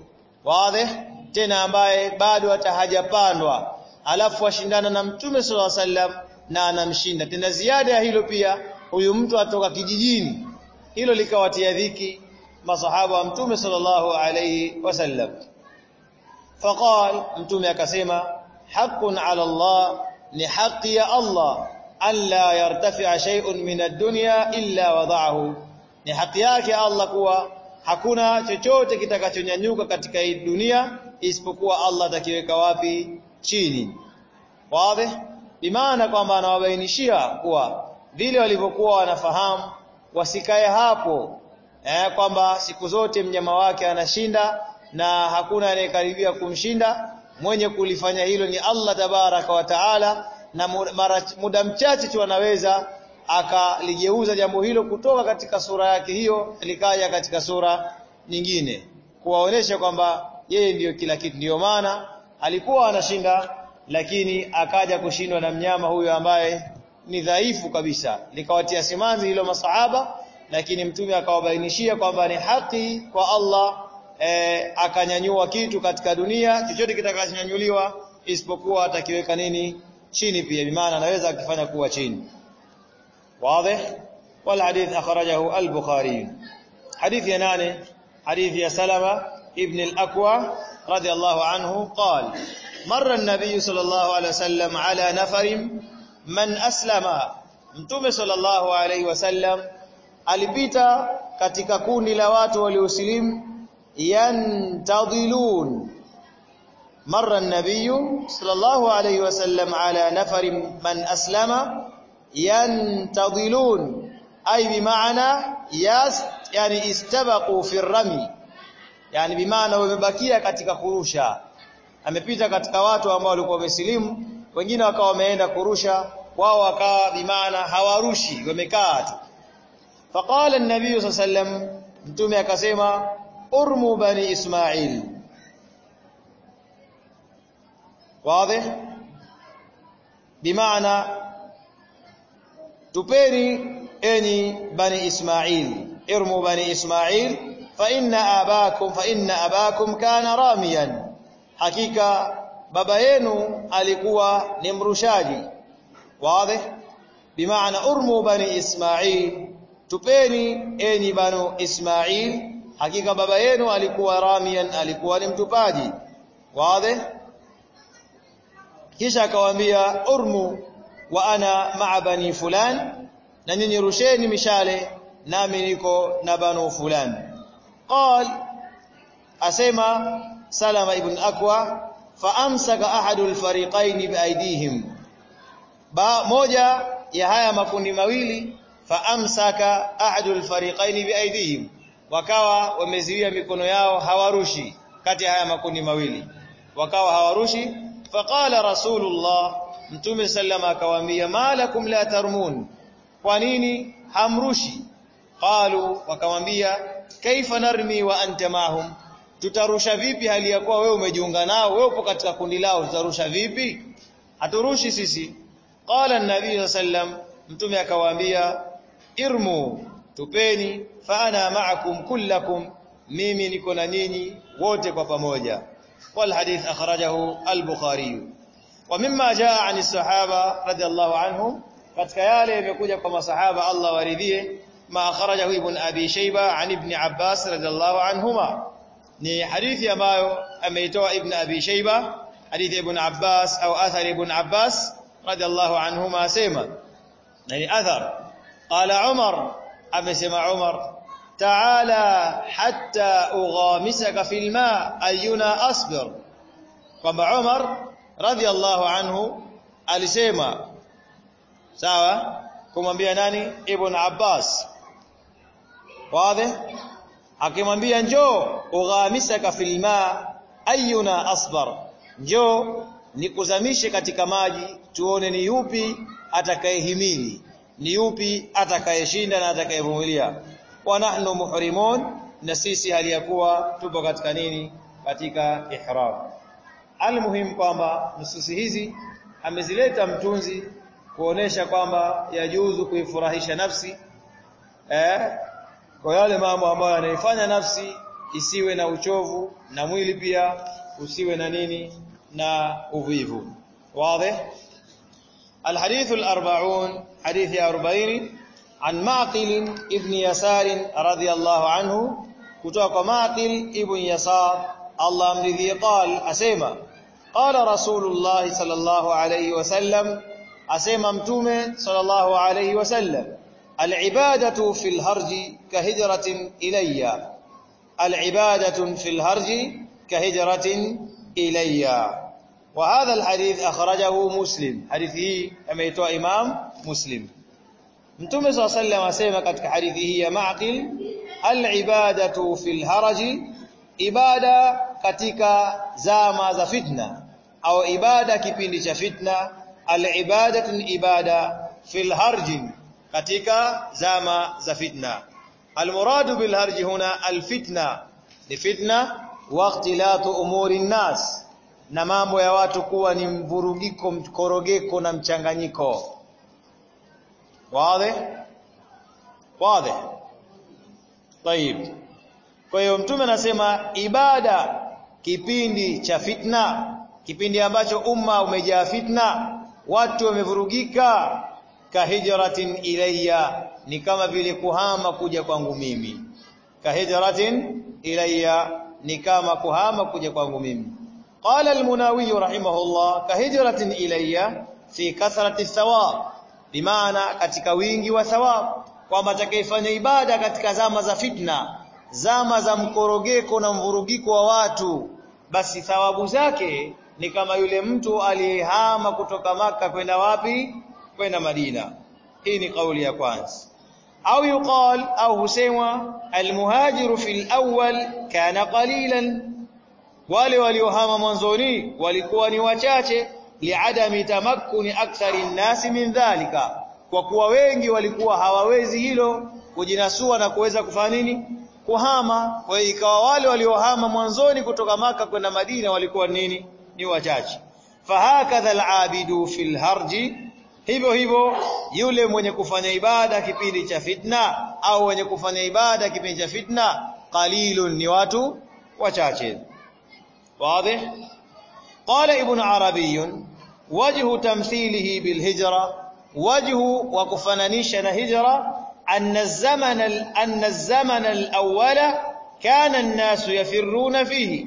Wazi? Tena ambaye bado hata hajapandwa. Alafu washindana na mtume sallallahu alaihi wasallam na anamshinda. Tena ziada ya hilo pia huyu mtu atoka kijijini. Hilo likawatia dhiki masahaba wa mtume sallallahu alayhi wasallam. Faqal mtume akasema haqqun ala Allah ni haki ya Allah alla yartafi'a shay'un min ad-dunya illa wada'ahu. Ni haki yake Allah kuwa hakuna chochote kitakachonyanyuka katika hii dunia isipokuwa Allah atakiweka wapi? Chini. Wazi? Bimaana kwamba anawabainishia kuwa vile walivyokuwa wanafahamu wasikae hapo. Eh, kwamba siku zote mnyama wake anashinda na hakuna anayekaribia kumshinda mwenye kulifanya hilo ni Allah tabaraka wa taala na muda mchache tu anaweza akaligeuza jambo hilo kutoka katika sura yake hiyo likaja katika sura nyingine kuwaonesha kwamba yeye ndiyo kila kitu. Ndiyo maana alikuwa anashinda lakini akaja kushindwa na mnyama huyo ambaye ni dhaifu kabisa. Likawatia simanzi hilo masahaba lakini mtume akawabainishia kwamba ni haki kwa Allah e, akanyanyua kitu katika dunia chochote kitakachonyanyuliwa isipokuwa atakiweka nini chini pia bimaana anaweza akifanya kuwa chini واضح والحديث أخرجه البخاري حديث يناني حديث يا سلمة ابن الأكوى رضي الله عنه قال مر النبي صلى الله عليه وسلم على نفر من أسلم mtume sallallahu alaihi wasallam alipita katika kundi la watu waliosilimu yantadhilun marra an-nabiy sallallahu alaihi wasallam ala nafarin man aslama yantadhilun ay bimaana yas yani istabaqu fi rami yani bimaana wamebakia katika kurusha. Amepita katika watu ambao walikuwa wamesilimu. Wengine wakawa wameenda kurusha. Wao wakawa bimaana hawarushi wamekaa tu. Faqala an-nabiy sallam mtume akasema urmu bani ismail wazi bimaana tupeni enyi bani ismail irmu bani ismail fa inna abakum fa inna abakum kana ramiyan hakika baba yenu alikuwa ni mrushaji wazi bimaana urmu bani ismail tupeni enyi banu ismail hakika baba yenu alikuwa ramian alikuwa ni mtupaji. Wazi? Kisha akawaambia urmu wa ana ma'a bani fulan na nyinyi rusheni mishale nami niko na banu fulan. Qal asema salama ibn akwa fa amsaka ahadu alfariqain biaidihim ba moja ya haya makundi mawili fa amsaka ahadu alfariqain biaidihim wakawa wameziwia mikono yao hawarushi kati ya haya makundi mawili. Wakawa hawarushi faqala rasulullah mtume sallama akawaambia malakum la tarmun kwa nini hamrushi? Qalu wakamwambia kaifa narmi wa anta mahum tutarusha vipi hali ya kuwa wewe umejiunga nao? Wewe upo katika kundi lao tutarusha vipi? Haturushi sisi. Qala an-nabii sallam mtume akawaambia irmu tupeni fa ana ma'akum kullakum mimi niko na nyinyi wote kwa pamoja wal hadith akhrajahu al-bukhari wa mimma jaa ani sahaba radiyallahu anhum katika yale yamekuja kwa masahaba Allah waridhie ma akhrajahu ibn abi shayba an ibn abbas radiyallahu anhuma ni hadithi ambayo ameitoa ibn abi shayba hadithi ibn abbas au athar ibn abbas radiyallahu anhuma asema na ni athar qala umar amesema umar ta'ala hatta ughamisaka fil ma ayuna asbir. Kwamba umar radiyallahu anhu alisema sawa kumwambia nani? Ibn abbas. Wazi? Akimwambia njoo ughamisaka fil ma ayuna asbar njoo nikuzamishe katika maji tuone ni yupi atakayehimili ni yupi atakayeshinda na atakayevumilia? Wa nahnu muhrimun na sisi hali tupo katika nini? Katika ihram. Almuhim kwamba nususi hizi amezileta mtunzi kuonesha kwamba yajuzu kuifurahisha nafsi eh? Kwa yale mambo ambayo yanaifanya nafsi isiwe na uchovu na mwili pia usiwe na nini? Na uvivu. Wazi الحديث الأربعون حديث أربعين عن معقل ابن يسار رضي الله عنه كتوك معقل ابن يسار الله الذي قال أسيما. قال رسول الله صلى الله عليه وسلم أسيما امتوم صلى الله عليه وسلم العبادة في الهرج كهجرة إلي. العبادة في الهرج كهجرة إلي. وهذا الحديث أخرجه مسلم. حديثه إيه؟ أميتوا إمام مسلم. أنتم صلى الله عليه وسلم قدك حديثه إيه؟ يا معقل. العبادة في الهرج إبادة كتك زامة فتنة. أو إبادة كبيرة فتنة. العبادة إبادة في الهرج كتك زامة فتنة. المراد بالهرج هنا الفتنة. لفتنة واختلاط أمور الناس. na mambo ya watu kuwa ni mvurugiko, mkorogeko na mchanganyiko. Wazi wazi, tayib. Kwa hiyo Mtume anasema ibada kipindi cha fitna, kipindi ambacho umma umejaa fitna, watu wamevurugika. Kahijratin ilayya, ni kama vile kuhama kuja kwangu mimi. Kahijratin ilayya, ni kama kuhama kuja kwangu mimi qala al-munawi rahimahullah kahijratin ilayya fi kathrati thawab. Bimaana katika wingi wa thawab. Kwamba atakayefanya ibada katika zama za fitna zama za mkorogeko na mvurugiko wa watu basi thawabu zake ni kama yule mtu aliyehama kutoka maka kwenda wapi? Kwenda Madina. Hii ni kauli ya kwanza. Au yuqal au husema almuhajiru fil awwal kana qalilan wale waliohama mwanzoni walikuwa ni wachache liadami tamakkuni akthari nnasi min dhalika. Kwa kuwa wengi walikuwa hawawezi hilo kujinasua na kuweza kufanya nini? Kuhama. Kwa hiyo ikawa wale waliohama mwanzoni kutoka maka kwenda Madina walikuwa nini? Ni wachache. Fahakadha alabidu fil harji. Hivyo hivyo yule mwenye kufanya ibada kipindi cha fitna au mwenye kufanya ibada kipindi cha fitna qalilun ni watu wachache واضح قال ابن عربي وجه تمثيله بالهجرة وجه وكفنانيش هجرة أن الزمن أن الزمن الأول كان الناس يفرون فيه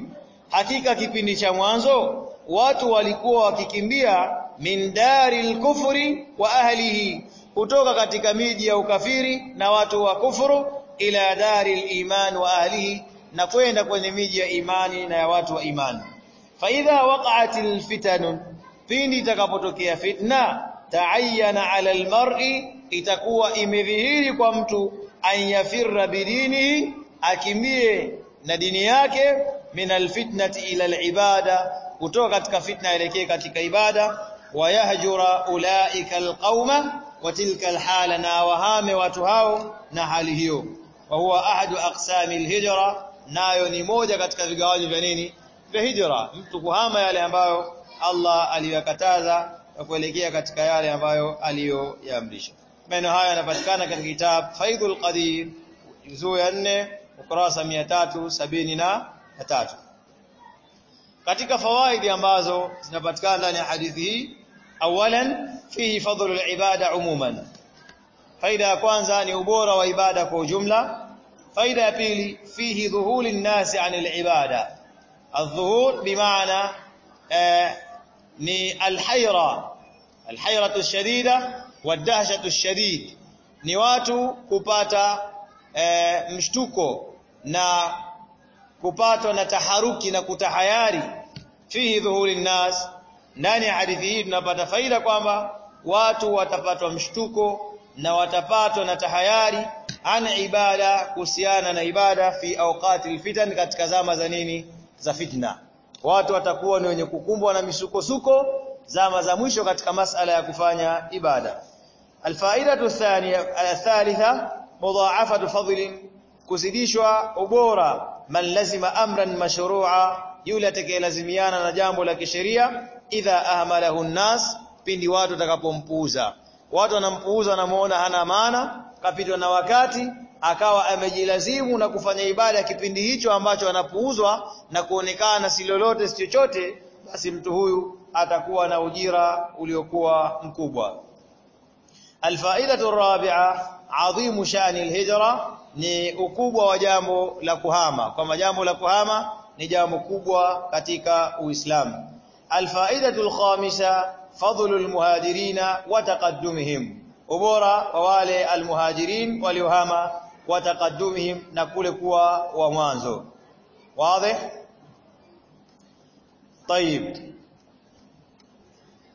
hakika kipindi cha mwanzo watu walikuwa wakikimbia min daril kufri wa ahlihi kutoka katika miji ya ukafiri na watu wa kufuru ila daril iman wa ahlihi na kwenda kwenye miji ya imani na ya watu wa imani. Fa idha waqa'atil fitan pindi itakapotokea fitna ta'ayyana 'ala al-mar'i itakuwa imedhihiri kwa mtu bidini bidinihi akimbie na dini yake min alfitnati ila alibada kutoka katika fitna elekee katika ibada wayahjura ulaika alqauma wa tilka alhala na wahame watu hao na hali hiyo. Wa huwa ahadu aqsami alhijra nayo ni moja katika vigawanyo vya nini? Vya hijra. Mtu kuhama yale ambayo Allah aliyokataza na kuelekea katika yale ambayo aliyoyaamrisha. Maneno haya yanapatikana katika kitabu Faidul Qadir juzuu ya 4 ukurasa 373 katika fawaidi ambazo zinapatikana ndani ya hadithi hii awalan fihi fadlul ibada umuman. Faida ya kwanza ni ubora wa ibada kwa ujumla فإذا بيلي فيه ظهور الناس عن العبادة. الظهور بمعنى آه، ني الحيرة. الحيرة الشديدة والدهشة الشديد. نواتو كباتا آه، مشتوكو. نا كباتو نتحركي نكتحياري فيه ظهور الناس. ناني عارفيه نبات فإذا كواما watu watapatwa mshtuko na watapatwa an ibada kuhusiana na ibada fi awqati alfitan katika zama za nini? Za fitna. Watu watakuwa ni wenye kukumbwa na misukosuko zama za mwisho katika masala ya kufanya ibada. Alfaidatu thaniya athalitha mudhaafatu fadlin kuzidishwa ubora man lazima amran mashru'a yule atakayelazimiana na jambo la kisheria idha ahmalahu nnas pindi watu watakapompuuza. Watu wanampuuza wanamuona hana maana kapitwa na wakati akawa amejilazimu na kufanya ibada kipindi hicho ambacho anapuuzwa na kuonekana si lolote si chochote basi mtu huyu atakuwa na ujira uliokuwa mkubwa. Alfaidatu rabi'a adhimu shani alhijra ni ukubwa wa jambo la kuhama. Kwamba jambo la kuhama ni jambo kubwa katika Uislamu. Alfaidatu alkhamisa fadhlu almuhajirina wa taqaddumihim ubora wa wale almuhajirin waliohama wa taqaddumihim na kule kuwa wa mwanzo wazi طيب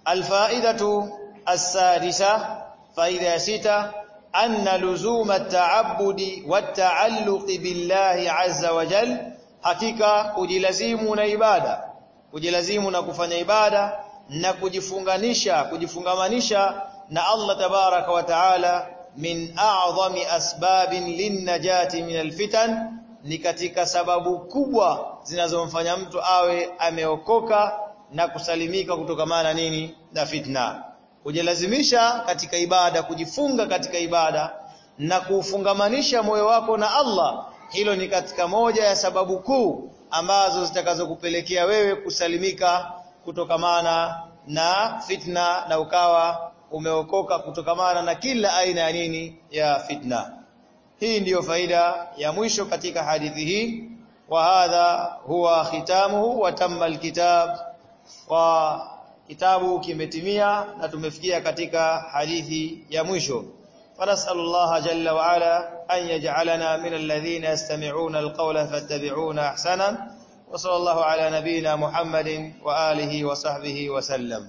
الفائدة السادسة فائدة ستة أن لزوم التعبد والتعلق بالله عز وجل حقيقة kujilazimu ibada kujilazimu na kufanya ibada na kujifunganisha kujifungamanisha na Allah tabaraka wa taala min a'zami asbabin linnajati min alfitan ni katika sababu kubwa zinazomfanya mtu awe ameokoka na kusalimika kutokamana nini? Na fitna. Kujilazimisha katika ibada kujifunga katika ibada na kuufungamanisha moyo wako na Allah hilo ni katika moja ya sababu kuu ambazo zitakazokupelekea wewe kusalimika kutokamana na fitna na ukawa umeokoka kutokamana na kila aina ya nini ya fitna hii ndiyo faida ya mwisho katika hadithi hii wa hadha huwa khitamuhu wa tamma alkitab wa kitabu kimetimia na tumefikia katika hadithi ya mwisho فنسأل الله جل وعلا أن يجعلنا من الذين يستمعون القول فاتبعون أحسنه وصلى الله على نبينا محمد وآله وصحبه وسلم